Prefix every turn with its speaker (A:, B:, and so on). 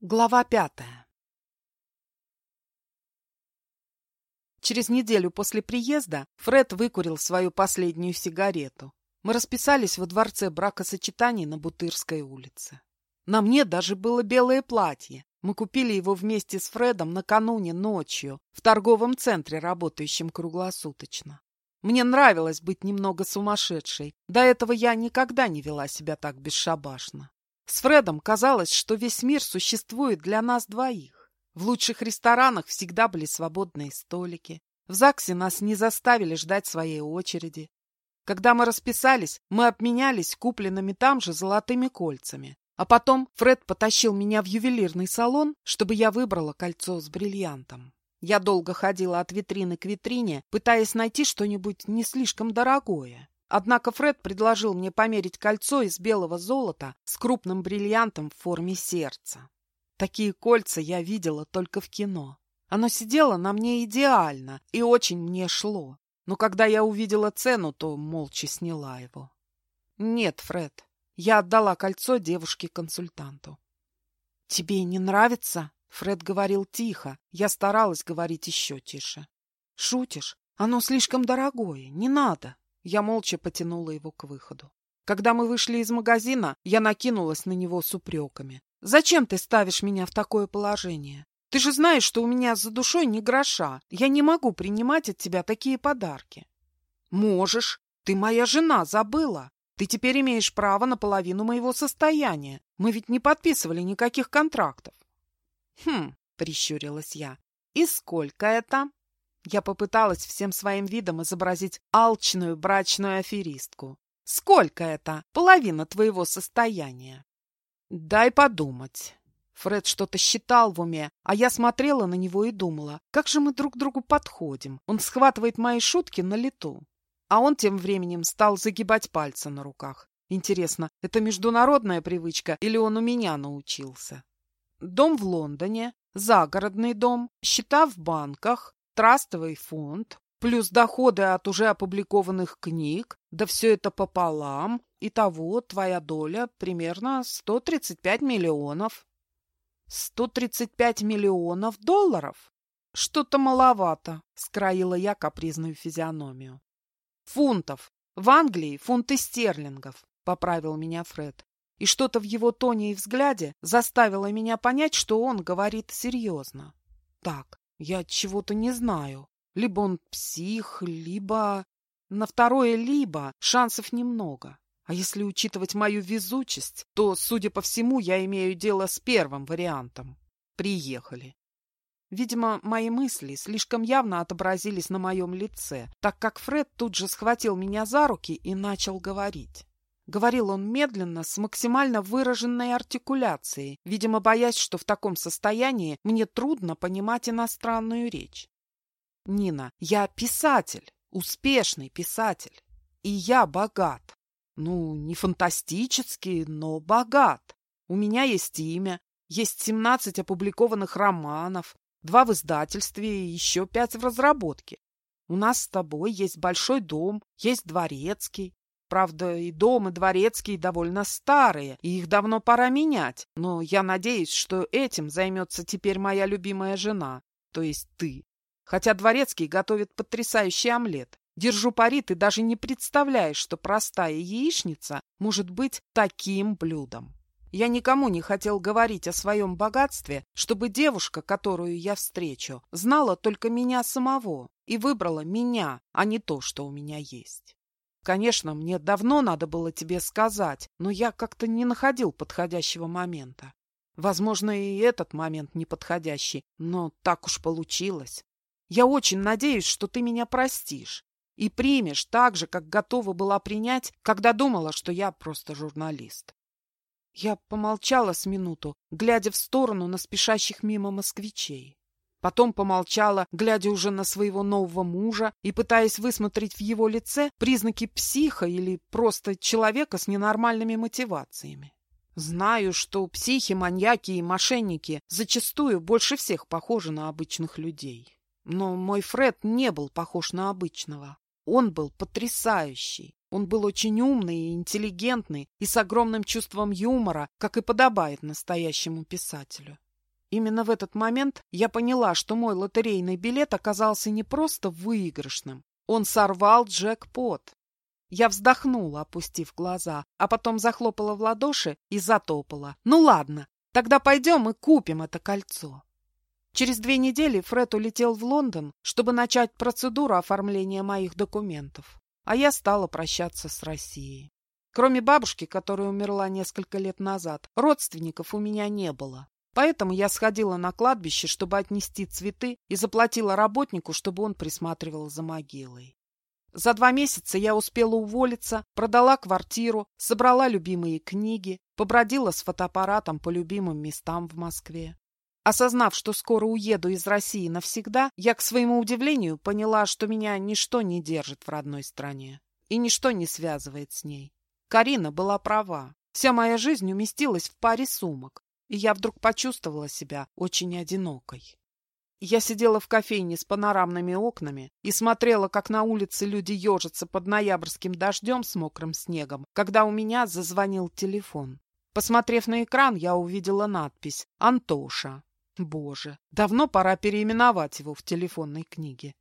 A: Глава пятая Через неделю после приезда Фред выкурил свою последнюю сигарету. Мы расписались во дворце бракосочетаний на Бутырской улице. На мне даже было белое платье. Мы купили его вместе с Фредом накануне ночью в торговом центре, работающем круглосуточно. Мне нравилось быть немного сумасшедшей. До этого я никогда не вела себя так бесшабашно. С Фредом казалось, что весь мир существует для нас двоих. В лучших ресторанах всегда были свободные столики. В ЗАГСе нас не заставили ждать своей очереди. Когда мы расписались, мы обменялись купленными там же золотыми кольцами. А потом Фред потащил меня в ювелирный салон, чтобы я выбрала кольцо с бриллиантом. Я долго ходила от витрины к витрине, пытаясь найти что-нибудь не слишком дорогое. Однако Фред предложил мне померить кольцо из белого золота с крупным бриллиантом в форме сердца. Такие кольца я видела только в кино. Оно сидело на мне идеально и очень мне шло. Но когда я увидела цену, то молча сняла его. Нет, Фред, я отдала кольцо девушке-консультанту. Тебе не нравится? Фред говорил тихо. Я старалась говорить еще тише. Шутишь? Оно слишком дорогое. Не надо. Я молча потянула его к выходу. Когда мы вышли из магазина, я накинулась на него с упреками. «Зачем ты ставишь меня в такое положение? Ты же знаешь, что у меня за душой ни гроша. Я не могу принимать от тебя такие подарки». «Можешь. Ты моя жена, забыла. Ты теперь имеешь право на половину моего состояния. Мы ведь не подписывали никаких контрактов». «Хм», — прищурилась я. «И сколько это?» Я попыталась всем своим видом изобразить алчную брачную аферистку. «Сколько это? Половина твоего состояния?» «Дай подумать». Фред что-то считал в уме, а я смотрела на него и думала, как же мы друг к другу подходим. Он схватывает мои шутки на лету. А он тем временем стал загибать пальцы на руках. Интересно, это международная привычка или он у меня научился? Дом в Лондоне, загородный дом, счета в банках, трастовый фонд, плюс доходы от уже опубликованных книг, да все это пополам, и того твоя доля примерно 135 миллионов. 135 миллионов долларов? Что-то маловато, скроила я капризную физиономию. Фунтов. В Англии фунты стерлингов, поправил меня Фред. И что-то в его тоне и взгляде заставило меня понять, что он говорит серьезно. Так, я чего-то не знаю. Либо он псих, либо... На второе «либо» шансов немного. А если учитывать мою везучесть, то, судя по всему, я имею дело с первым вариантом. Приехали. Видимо, мои мысли слишком явно отобразились на моем лице, так как Фред тут же схватил меня за руки и начал говорить. Говорил он медленно, с максимально выраженной артикуляцией, видимо, боясь, что в таком состоянии мне трудно понимать иностранную речь. «Нина, я писатель, успешный писатель, и я богат. Ну, не фантастический, но богат. У меня есть имя, есть 17 опубликованных романов, два в издательстве и еще пять в разработке. У нас с тобой есть большой дом, есть дворецкий, Правда, и дом, и дворецкие довольно старые, и их давно пора менять. Но я надеюсь, что этим займется теперь моя любимая жена, то есть ты. Хотя дворецкий готовит потрясающий омлет. Держу пари, ты даже не представляешь, что простая яичница может быть таким блюдом. Я никому не хотел говорить о своем богатстве, чтобы девушка, которую я встречу, знала только меня самого и выбрала меня, а не то, что у меня есть. Конечно, мне давно надо было тебе сказать, но я как-то не находил подходящего момента. Возможно, и этот момент неподходящий, но так уж получилось. Я очень надеюсь, что ты меня простишь и примешь так же, как готова была принять, когда думала, что я просто журналист. Я помолчала с минуту, глядя в сторону на спешащих мимо москвичей. Потом помолчала, глядя уже на своего нового мужа и пытаясь высмотреть в его лице признаки психа или просто человека с ненормальными мотивациями. Знаю, что психи, маньяки и мошенники зачастую больше всех похожи на обычных людей. Но мой Фред не был похож на обычного. Он был потрясающий. Он был очень умный и интеллигентный и с огромным чувством юмора, как и подобает настоящему писателю. Именно в этот момент я поняла, что мой лотерейный билет оказался не просто выигрышным. Он сорвал джекпот. Я вздохнула, опустив глаза, а потом захлопала в ладоши и затопала. Ну ладно, тогда пойдем и купим это кольцо. Через две недели Фред улетел в Лондон, чтобы начать процедуру оформления моих документов. А я стала прощаться с Россией. Кроме бабушки, которая умерла несколько лет назад, родственников у меня не было. Поэтому я сходила на кладбище, чтобы отнести цветы, и заплатила работнику, чтобы он присматривал за могилой. За два месяца я успела уволиться, продала квартиру, собрала любимые книги, побродила с фотоаппаратом по любимым местам в Москве. Осознав, что скоро уеду из России навсегда, я, к своему удивлению, поняла, что меня ничто не держит в родной стране и ничто не связывает с ней. Карина была права. Вся моя жизнь уместилась в паре сумок, и я вдруг почувствовала себя очень одинокой. Я сидела в кофейне с панорамными окнами и смотрела, как на улице люди ежатся под ноябрьским дождем с мокрым снегом, когда у меня зазвонил телефон. Посмотрев на экран, я увидела надпись «Антоша». Боже, давно пора переименовать его в телефонной книге.